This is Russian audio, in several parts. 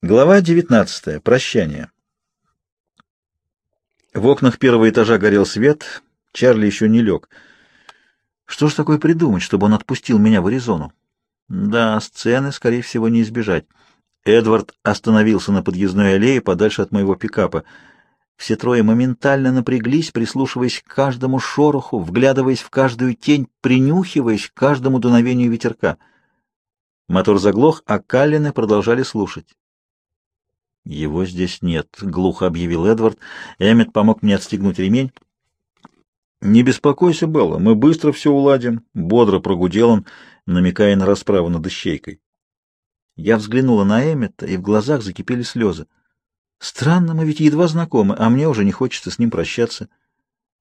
Глава 19. Прощание. В окнах первого этажа горел свет, Чарли еще не лег. Что ж такое придумать, чтобы он отпустил меня в Аризону? Да, сцены, скорее всего, не избежать. Эдвард остановился на подъездной аллее подальше от моего пикапа. Все трое моментально напряглись, прислушиваясь к каждому шороху, вглядываясь в каждую тень, принюхиваясь к каждому дуновению ветерка. Мотор заглох, а Каллины продолжали слушать. «Его здесь нет», — глухо объявил Эдвард. Эммет помог мне отстегнуть ремень. «Не беспокойся, Белла, мы быстро все уладим», — бодро прогудел он, намекая на расправу над ищейкой. Я взглянула на Эммета, и в глазах закипели слезы. Странно, мы ведь едва знакомы, а мне уже не хочется с ним прощаться.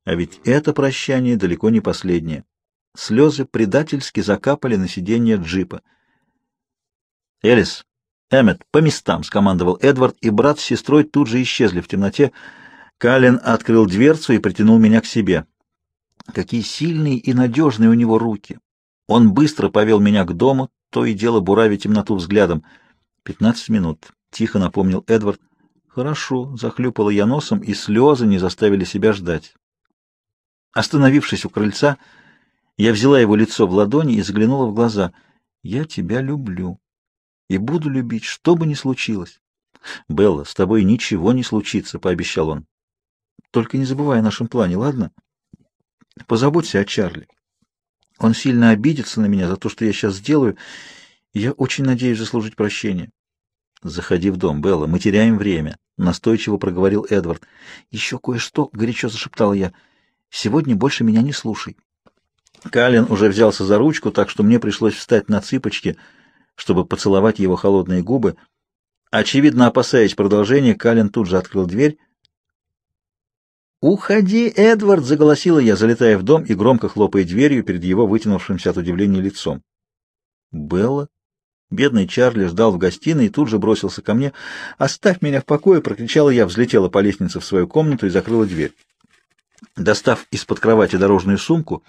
А ведь это прощание далеко не последнее. Слезы предательски закапали на сиденье джипа. «Элис, «Эммет, по местам!» — скомандовал Эдвард, и брат с сестрой тут же исчезли в темноте. Калин открыл дверцу и притянул меня к себе. Какие сильные и надежные у него руки! Он быстро повел меня к дому, то и дело буравя темноту взглядом. «Пятнадцать минут», — тихо напомнил Эдвард. «Хорошо», — захлюпала я носом, и слезы не заставили себя ждать. Остановившись у крыльца, я взяла его лицо в ладони и заглянула в глаза. «Я тебя люблю» и буду любить, что бы ни случилось. — Белла, с тобой ничего не случится, — пообещал он. — Только не забывай о нашем плане, ладно? Позаботься о Чарли. Он сильно обидится на меня за то, что я сейчас сделаю, и я очень надеюсь заслужить прощение. — Заходи в дом, Белла, мы теряем время, — настойчиво проговорил Эдвард. — Еще кое-что, — горячо зашептала я. — Сегодня больше меня не слушай. Калин уже взялся за ручку, так что мне пришлось встать на цыпочки — чтобы поцеловать его холодные губы. Очевидно, опасаясь продолжения, Калин тут же открыл дверь. «Уходи, Эдвард!» — заголосила я, залетая в дом и громко хлопая дверью перед его вытянувшимся от удивления лицом. «Белла?» Бедный Чарли ждал в гостиной и тут же бросился ко мне. «Оставь меня в покое!» — прокричала я, взлетела по лестнице в свою комнату и закрыла дверь. Достав из-под кровати дорожную сумку,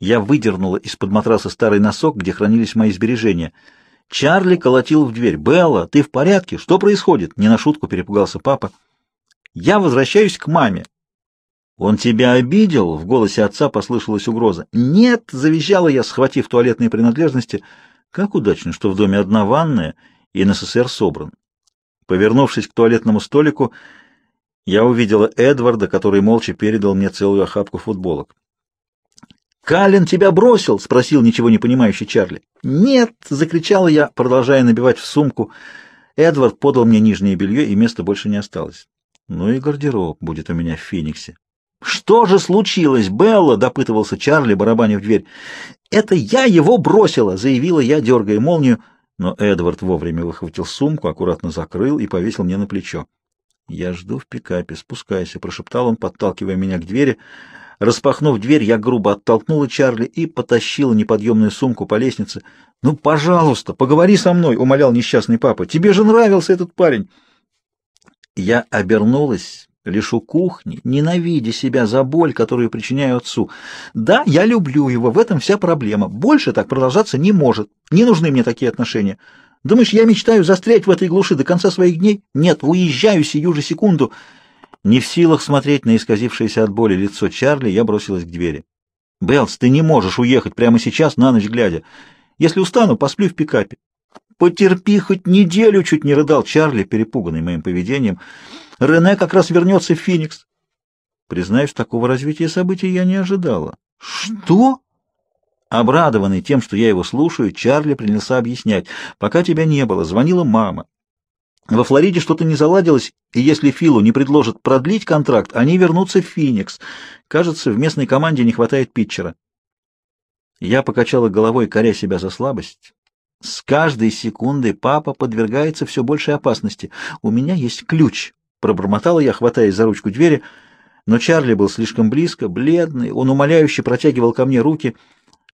я выдернула из-под матраса старый носок, где хранились мои сбережения — Чарли колотил в дверь. «Белла, ты в порядке? Что происходит?» Не на шутку перепугался папа. «Я возвращаюсь к маме». «Он тебя обидел?» — в голосе отца послышалась угроза. «Нет!» — завизжала я, схватив туалетные принадлежности. «Как удачно, что в доме одна ванная, и НССР собран». Повернувшись к туалетному столику, я увидела Эдварда, который молча передал мне целую охапку футболок. «Калин тебя бросил?» — спросил ничего не понимающий Чарли. «Нет!» — закричала я, продолжая набивать в сумку. Эдвард подал мне нижнее белье, и места больше не осталось. Ну и гардероб будет у меня в Фениксе. «Что же случилось, Белла?» — допытывался Чарли, барабаня в дверь. «Это я его бросила!» — заявила я, дергая молнию. Но Эдвард вовремя выхватил сумку, аккуратно закрыл и повесил мне на плечо. «Я жду в пикапе. Спускайся», — прошептал он, подталкивая меня к двери. Распахнув дверь, я грубо оттолкнула Чарли и потащила неподъемную сумку по лестнице. «Ну, пожалуйста, поговори со мной», — умолял несчастный папа. «Тебе же нравился этот парень». Я обернулась лишь у кухни, ненавидя себя за боль, которую причиняю отцу. Да, я люблю его, в этом вся проблема. Больше так продолжаться не может. Не нужны мне такие отношения. Думаешь, я мечтаю застрять в этой глуши до конца своих дней? Нет, уезжаю сию же секунду. Не в силах смотреть на исказившееся от боли лицо Чарли, я бросилась к двери. «Беллс, ты не можешь уехать прямо сейчас, на ночь глядя. Если устану, посплю в пикапе». «Потерпи хоть неделю!» — чуть не рыдал Чарли, перепуганный моим поведением. «Рене как раз вернется в Феникс». Признаюсь, такого развития событий я не ожидала. «Что?» Обрадованный тем, что я его слушаю, Чарли принялся объяснять. «Пока тебя не было, звонила мама. Во Флориде что-то не заладилось, и если Филу не предложат продлить контракт, они вернутся в Феникс. Кажется, в местной команде не хватает питчера. Я покачала головой, коря себя за слабость. С каждой секундой папа подвергается все большей опасности. У меня есть ключ, пробормотала я, хватаясь за ручку двери, но Чарли был слишком близко, бледный, он умоляюще протягивал ко мне руки.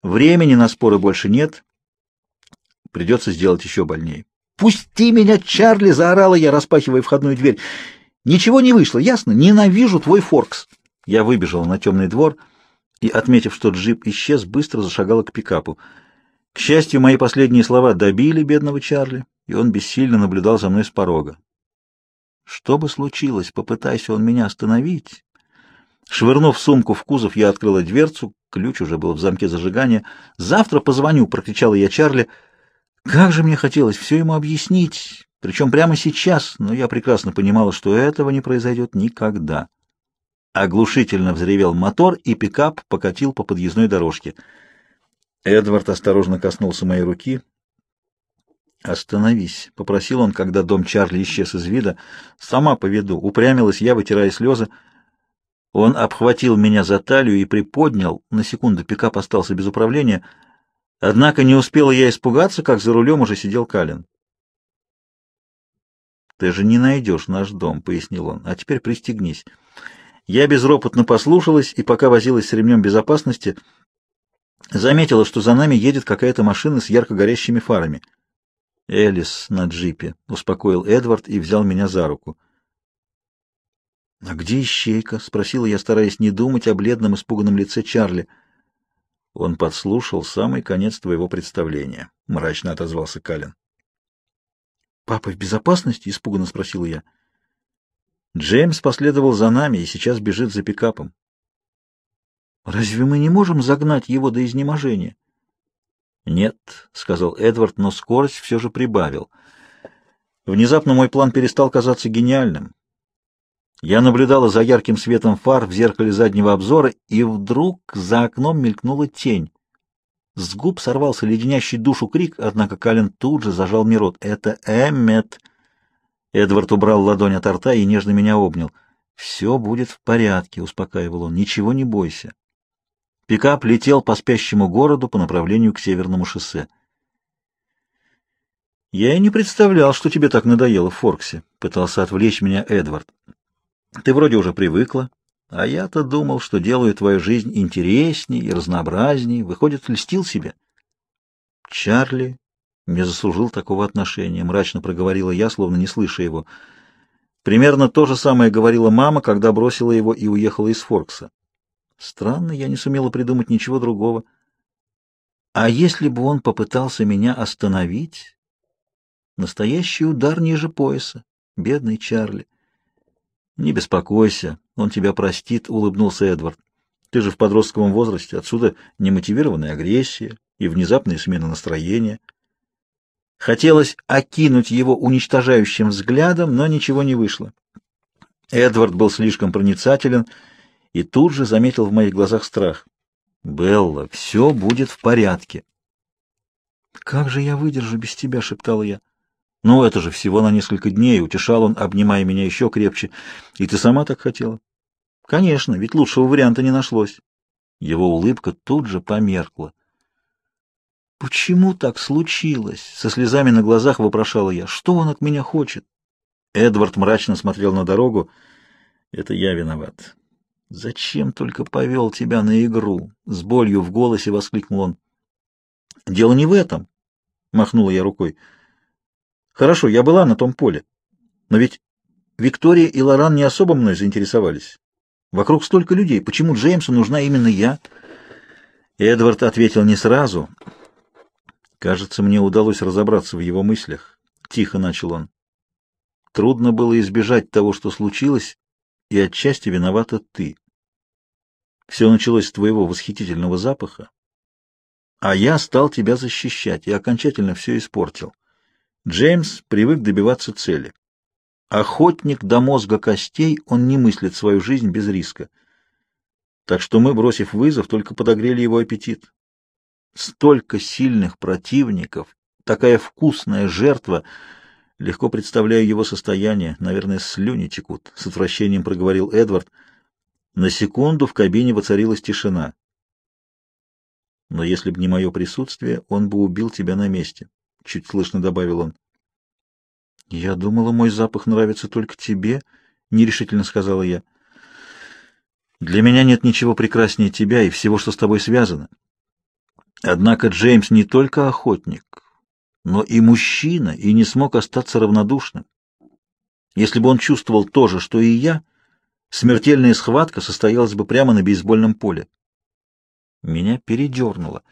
Времени на споры больше нет. Придется сделать еще больнее. «Пусти меня, Чарли!» — заорала я, распахивая входную дверь. «Ничего не вышло, ясно? Ненавижу твой Форкс!» Я выбежала на темный двор и, отметив, что джип исчез, быстро зашагала к пикапу. К счастью, мои последние слова добили бедного Чарли. и он бессильно наблюдал за мной с порога. Что бы случилось, попытайся он меня остановить. Швырнув сумку в кузов, я открыла дверцу, ключ уже был в замке зажигания. «Завтра позвоню», — прокричала я Чарли. Как же мне хотелось все ему объяснить, причем прямо сейчас, но я прекрасно понимала, что этого не произойдет никогда. Оглушительно взревел мотор, и пикап покатил по подъездной дорожке. Эдвард осторожно коснулся моей руки. «Остановись», — попросил он, когда дом Чарли исчез из вида. «Сама поведу», — упрямилась я, вытирая слезы. Он обхватил меня за талию и приподнял. На секунду пикап остался без управления. Однако не успела я испугаться, как за рулем уже сидел Калин. «Ты же не найдешь наш дом», — пояснил он. «А теперь пристегнись». Я безропотно послушалась и, пока возилась с ремнем безопасности, заметила, что за нами едет какая-то машина с ярко горящими фарами. «Элис на джипе», — успокоил Эдвард и взял меня за руку. «А где ищейка?» — спросила я, стараясь не думать о бледном испуганном лице Чарли. Он подслушал самый конец твоего представления, — мрачно отозвался Калин. «Папа в безопасности?» — испуганно спросила я. Джеймс последовал за нами и сейчас бежит за пикапом. Разве мы не можем загнать его до изнеможения? Нет, сказал Эдвард, но скорость все же прибавил. Внезапно мой план перестал казаться гениальным. Я наблюдала за ярким светом фар в зеркале заднего обзора, и вдруг за окном мелькнула тень. С губ сорвался леденящий душу крик, однако Калин тут же зажал мне рот. «Это Эммет!» Эдвард убрал ладонь от рта и нежно меня обнял. «Все будет в порядке», — успокаивал он, — «ничего не бойся». Пикап летел по спящему городу по направлению к северному шоссе. «Я и не представлял, что тебе так надоело в Форксе», — пытался отвлечь меня Эдвард. «Ты вроде уже привыкла, а я-то думал, что делаю твою жизнь интересней и разнообразней. Выходит, льстил себе». «Чарли не заслужил такого отношения, мрачно проговорила я, словно не слыша его. Примерно то же самое говорила мама, когда бросила его и уехала из Форкса. Странно, я не сумела придумать ничего другого. А если бы он попытался меня остановить? Настоящий удар ниже пояса. Бедный Чарли. Не беспокойся, он тебя простит, улыбнулся Эдвард. Ты же в подростковом возрасте, отсюда немотивированная агрессия и внезапная смена настроения. Хотелось окинуть его уничтожающим взглядом, но ничего не вышло. Эдвард был слишком проницателен и тут же заметил в моих глазах страх. «Белла, все будет в порядке». «Как же я выдержу без тебя?» — шептала я. «Ну, это же всего на несколько дней», — утешал он, обнимая меня еще крепче. «И ты сама так хотела?» «Конечно, ведь лучшего варианта не нашлось». Его улыбка тут же померкла. «Почему так случилось?» — со слезами на глазах вопрошала я. «Что он от меня хочет?» Эдвард мрачно смотрел на дорогу. «Это я виноват. Зачем только повел тебя на игру?» С болью в голосе воскликнул он. «Дело не в этом», — махнула я рукой. «Хорошо, я была на том поле. Но ведь Виктория и Лоран не особо мной заинтересовались. Вокруг столько людей. Почему Джеймсу нужна именно я?» Эдвард ответил не сразу. Кажется, мне удалось разобраться в его мыслях. Тихо начал он. Трудно было избежать того, что случилось, и отчасти виновата ты. Все началось с твоего восхитительного запаха, а я стал тебя защищать и окончательно все испортил. Джеймс привык добиваться цели. Охотник до мозга костей, он не мыслит свою жизнь без риска. Так что мы, бросив вызов, только подогрели его аппетит. Столько сильных противников, такая вкусная жертва. Легко представляю его состояние. Наверное, слюни текут. С отвращением проговорил Эдвард. На секунду в кабине воцарилась тишина. Но если бы не мое присутствие, он бы убил тебя на месте. Чуть слышно добавил он. Я думала, мой запах нравится только тебе, нерешительно сказала я. Для меня нет ничего прекраснее тебя и всего, что с тобой связано. Однако Джеймс не только охотник, но и мужчина, и не смог остаться равнодушным. Если бы он чувствовал то же, что и я, смертельная схватка состоялась бы прямо на бейсбольном поле. Меня передернуло.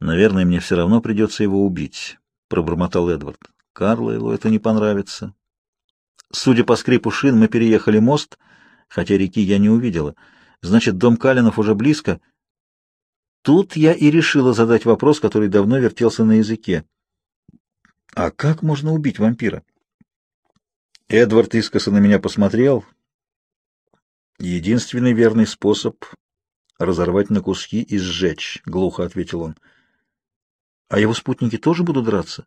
Наверное, мне все равно придется его убить. — пробормотал Эдвард. Карлайлу это не понравится. Судя по скрипу шин, мы переехали мост, хотя реки я не увидела. Значит, дом Калинов уже близко. Тут я и решила задать вопрос, который давно вертелся на языке. А как можно убить вампира? Эдвард искоса на меня посмотрел. Единственный верный способ — разорвать на куски и сжечь, — глухо ответил он. А его спутники тоже будут драться?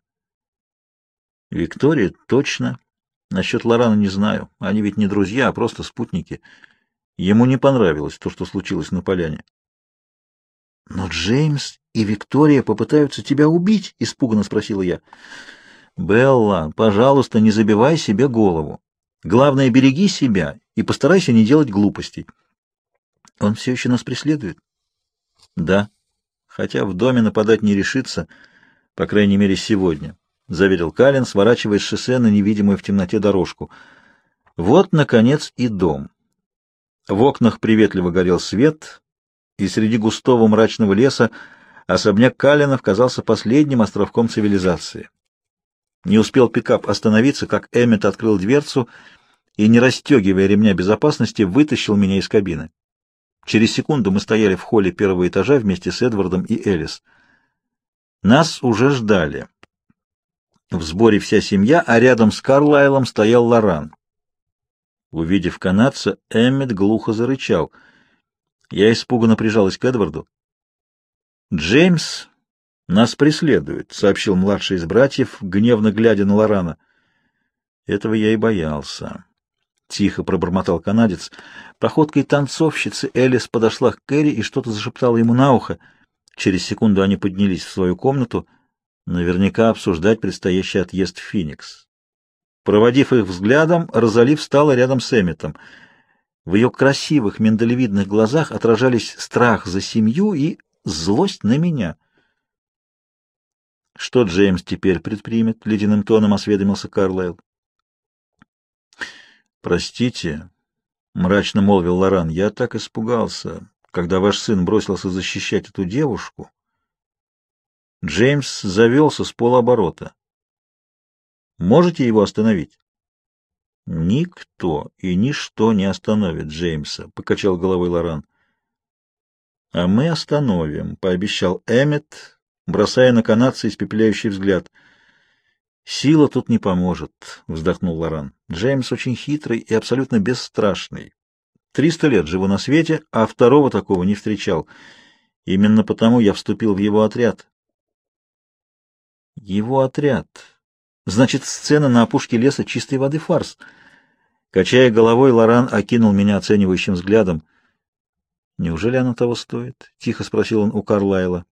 Виктория, точно. Насчет Лорана не знаю. Они ведь не друзья, а просто спутники. Ему не понравилось то, что случилось на поляне. Но Джеймс и Виктория попытаются тебя убить, испуганно спросила я. Белла, пожалуйста, не забивай себе голову. Главное, береги себя и постарайся не делать глупостей. Он все еще нас преследует? Да. Хотя в доме нападать не решится, по крайней мере, сегодня. — заверил Калин, сворачивая с шоссе на невидимую в темноте дорожку. Вот, наконец, и дом. В окнах приветливо горел свет, и среди густого мрачного леса особняк Калинов казался последним островком цивилизации. Не успел пикап остановиться, как Эммет открыл дверцу и, не расстегивая ремня безопасности, вытащил меня из кабины. Через секунду мы стояли в холле первого этажа вместе с Эдвардом и Элис. Нас уже ждали. В сборе вся семья, а рядом с Карлайлом стоял Лоран. Увидев канадца, Эммет глухо зарычал. Я испуганно прижалась к Эдварду. «Джеймс нас преследует», — сообщил младший из братьев, гневно глядя на Лорана. «Этого я и боялся». Тихо пробормотал канадец. Походкой танцовщицы Элис подошла к Кэрри и что-то зашептала ему на ухо. Через секунду они поднялись в свою комнату — Наверняка обсуждать предстоящий отъезд в Феникс. Проводив их взглядом, Розали встала рядом с Эмметом. В ее красивых миндалевидных глазах отражались страх за семью и злость на меня. «Что Джеймс теперь предпримет?» — ледяным тоном осведомился Карлайл. «Простите», — мрачно молвил Лоран, — «я так испугался, когда ваш сын бросился защищать эту девушку». Джеймс завелся с полоборота. Можете его остановить? Никто и ничто не остановит Джеймса, покачал головой Лоран. А мы остановим, пообещал Эммет, бросая на канадца испепеляющий взгляд. Сила тут не поможет, вздохнул Лоран. Джеймс очень хитрый и абсолютно бесстрашный. Триста лет живу на свете, а второго такого не встречал. Именно потому я вступил в его отряд. Его отряд. Значит, сцена на опушке леса чистой воды фарс. Качая головой, Лоран окинул меня оценивающим взглядом. «Неужели оно того стоит?» — тихо спросил он у Карлайла.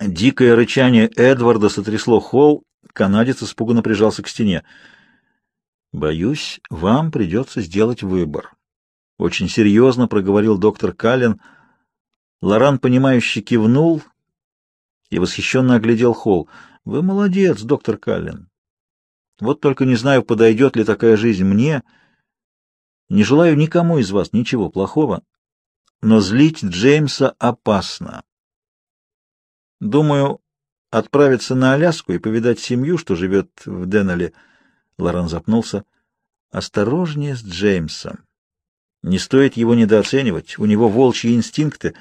Дикое рычание Эдварда сотрясло холл, канадец испуганно прижался к стене. «Боюсь, вам придется сделать выбор», — очень серьезно проговорил доктор Каллен. Лоран, понимающе кивнул и восхищенно оглядел холл. Вы молодец, доктор Каллен. Вот только не знаю, подойдет ли такая жизнь мне. Не желаю никому из вас ничего плохого, но злить Джеймса опасно. Думаю, отправиться на Аляску и повидать семью, что живет в Деннеле. Лоран запнулся. Осторожнее с Джеймсом. Не стоит его недооценивать, у него волчьи инстинкты,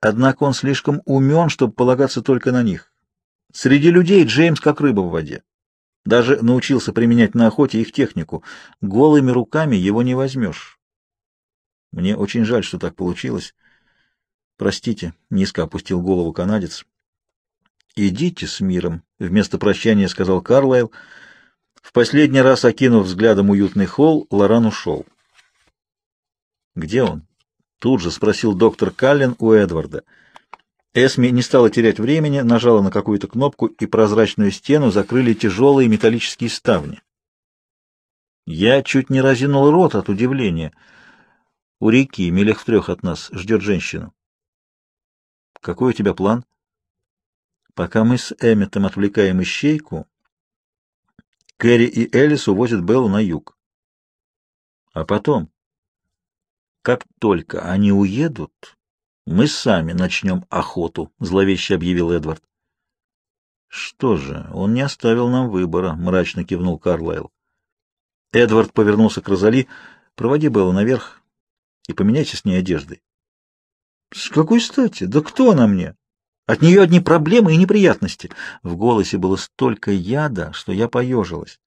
однако он слишком умен, чтобы полагаться только на них. Среди людей Джеймс как рыба в воде. Даже научился применять на охоте их технику. Голыми руками его не возьмешь. Мне очень жаль, что так получилось. Простите, низко опустил голову канадец. Идите с миром, вместо прощания сказал Карлайл. В последний раз окинув взглядом уютный холл, Лоран ушел. Где он? Тут же спросил доктор Каллен у Эдварда. Эсми не стала терять времени, нажала на какую-то кнопку, и прозрачную стену закрыли тяжелые металлические ставни. Я чуть не разинул рот от удивления. У реки, милях в трех от нас, ждет женщину. Какой у тебя план? Пока мы с Эмметом отвлекаем ищейку, Кэрри и Элис увозят Беллу на юг. А потом, как только они уедут, «Мы сами начнем охоту», — зловеще объявил Эдвард. Что же, он не оставил нам выбора, мрачно кивнул Карлайл. Эдвард повернулся к Розали. Проводи Беллу наверх и поменяйся с ней одеждой. С какой стати? Да кто она мне? От нее одни проблемы и неприятности. В голосе было столько яда, что я поежилась.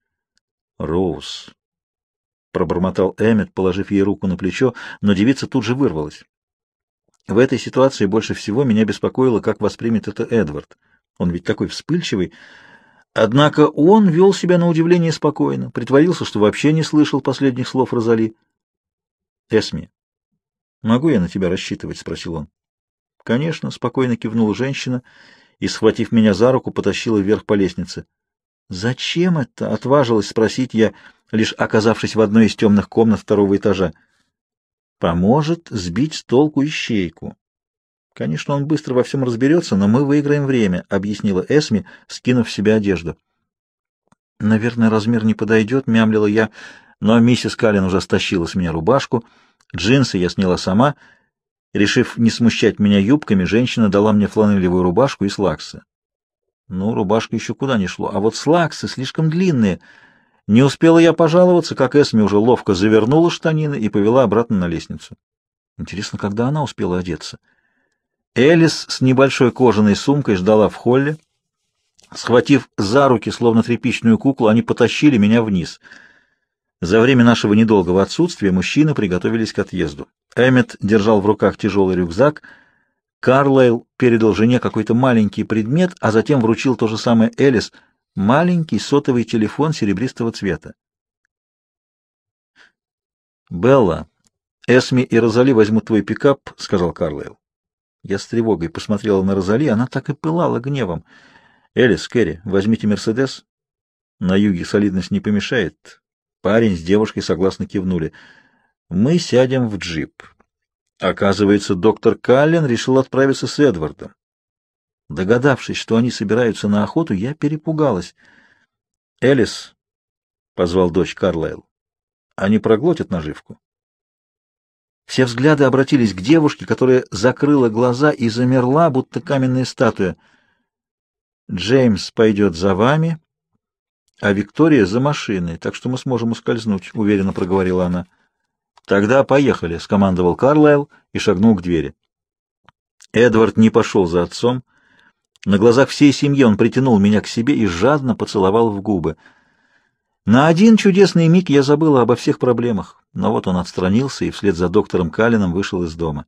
Роуз, пробормотал Эммет, положив ей руку на плечо, но девица тут же вырвалась. В этой ситуации больше всего меня беспокоило, как воспримет это Эдвард. Он ведь такой вспыльчивый. Однако он вел себя на удивление спокойно, притворился, что вообще не слышал последних слов Розали. «Эсми, могу я на тебя рассчитывать?» — спросил он. «Конечно», — спокойно кивнула женщина и, схватив меня за руку, потащила вверх по лестнице. «Зачем это?» — отважилась спросить я, лишь оказавшись в одной из темных комнат второго этажа. «Поможет сбить с толку ищейку». «Конечно, он быстро во всем разберется, но мы выиграем время», — объяснила Эсми, скинув в себя одежду. «Наверное, размер не подойдет», — мямлила я, но миссис Каллен уже стащила с меня рубашку. Джинсы я сняла сама — Решив не смущать меня юбками, женщина дала мне фланелевую рубашку и слаксы. Ну, рубашка еще куда не шло, а вот слаксы слишком длинные. Не успела я пожаловаться, как Эсми уже ловко завернула штанины и повела обратно на лестницу. Интересно, когда она успела одеться? Элис с небольшой кожаной сумкой ждала в холле. Схватив за руки, словно тряпичную куклу, они потащили меня вниз. За время нашего недолгого отсутствия мужчины приготовились к отъезду. Эммет держал в руках тяжелый рюкзак. Карлайл передал жене какой-то маленький предмет, а затем вручил то же самое Элис — маленький сотовый телефон серебристого цвета. «Белла, Эсми и Розали возьмут твой пикап», — сказал Карлайл. Я с тревогой посмотрела на Розали, она так и пылала гневом. «Элис, Кэрри, возьмите Мерседес». На юге солидность не помешает. Парень с девушкой согласно кивнули. Мы сядем в джип. Оказывается, доктор Каллен решил отправиться с Эдвардом. Догадавшись, что они собираются на охоту, я перепугалась. «Элис», — позвал дочь Карлайл, — «они проглотят наживку». Все взгляды обратились к девушке, которая закрыла глаза и замерла, будто каменная статуя. «Джеймс пойдет за вами, а Виктория за машиной, так что мы сможем ускользнуть», — уверенно проговорила она. «Тогда поехали», — скомандовал Карлайл и шагнул к двери. Эдвард не пошел за отцом. На глазах всей семьи он притянул меня к себе и жадно поцеловал в губы. На один чудесный миг я забыла обо всех проблемах, но вот он отстранился и вслед за доктором Калином вышел из дома.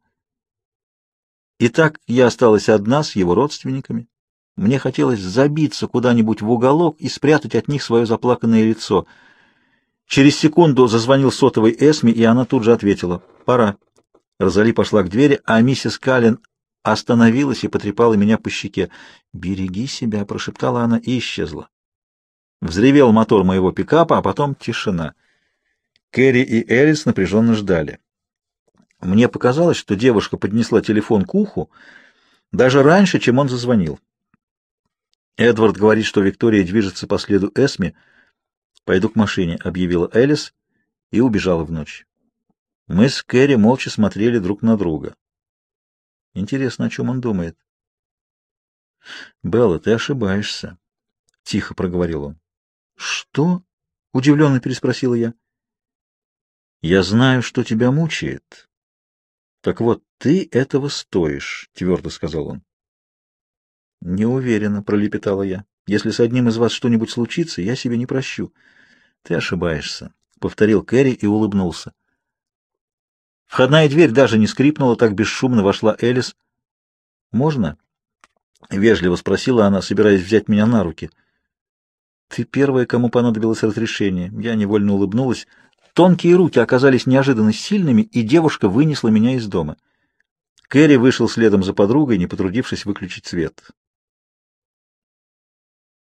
Итак, я осталась одна с его родственниками. Мне хотелось забиться куда-нибудь в уголок и спрятать от них свое заплаканное лицо — Через секунду зазвонил сотовый Эсми, и она тут же ответила «Пора». Розали пошла к двери, а миссис Каллен остановилась и потрепала меня по щеке. «Береги себя», — прошептала она и исчезла. Взревел мотор моего пикапа, а потом тишина. Кэрри и Элис напряженно ждали. Мне показалось, что девушка поднесла телефон к уху даже раньше, чем он зазвонил. Эдвард говорит, что Виктория движется по следу Эсми — «Пойду к машине», — объявила Элис и убежала в ночь. Мы с Кэрри молча смотрели друг на друга. Интересно, о чем он думает. «Белла, ты ошибаешься», — тихо проговорил он. «Что?» — удивленно переспросила я. «Я знаю, что тебя мучает. Так вот, ты этого стоишь», — твердо сказал он. «Не уверена», — пролепетала я. «Если с одним из вас что-нибудь случится, я себе не прощу». Ты ошибаешься, — повторил Кэрри и улыбнулся. Входная дверь даже не скрипнула, так бесшумно вошла Элис. «Можно?» — вежливо спросила она, собираясь взять меня на руки. «Ты первая, кому понадобилось разрешение». Я невольно улыбнулась. Тонкие руки оказались неожиданно сильными, и девушка вынесла меня из дома. Кэрри вышел следом за подругой, не потрудившись выключить свет.